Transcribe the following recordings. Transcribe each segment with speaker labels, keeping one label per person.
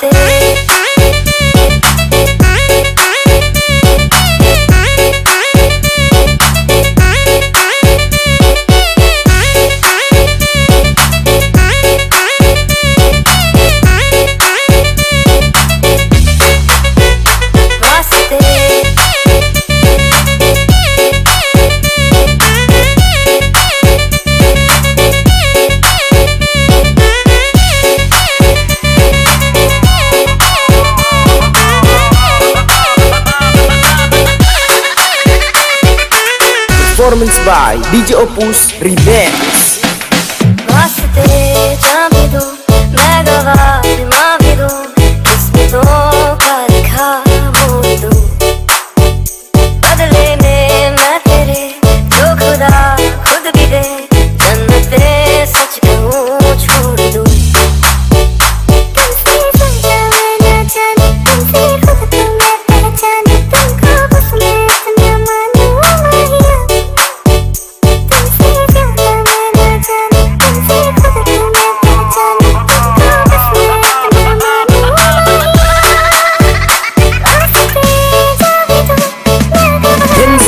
Speaker 1: birthday performance by DJ Opus
Speaker 2: Revenge. Gosto de te amido, mega
Speaker 1: vibe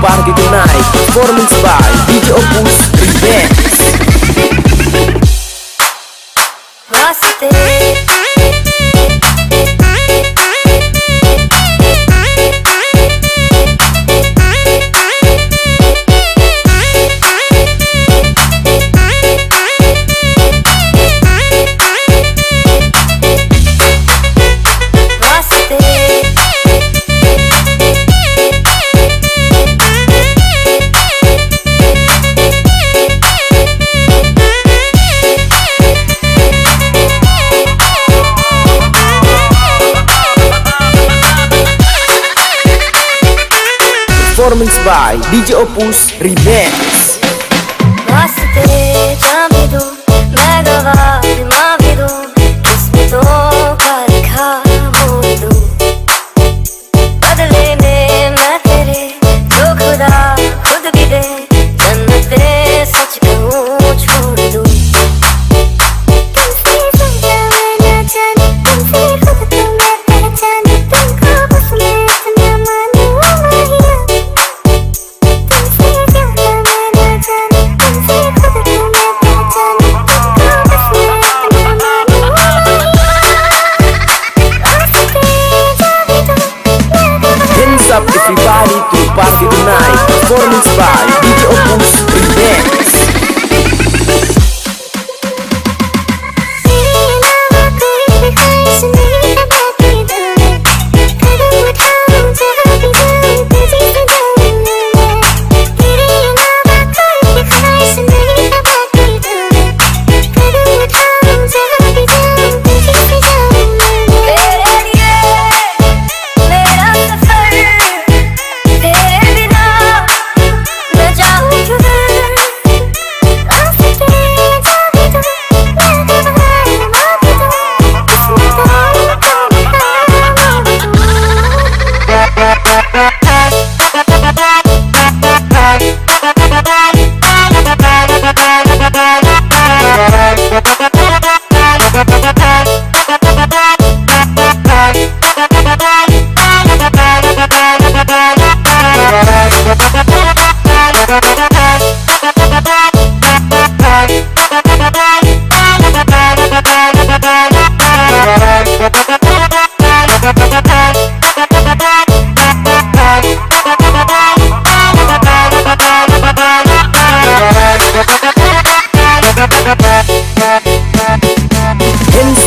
Speaker 1: Parque tonight. Performance by DJ Opus Remix. Você. DJ Opus Remix
Speaker 2: te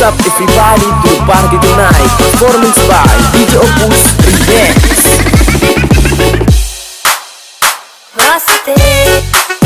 Speaker 2: Hands up everybody? To party tonight. Performance by DJ Opus Remix.
Speaker 1: Gostei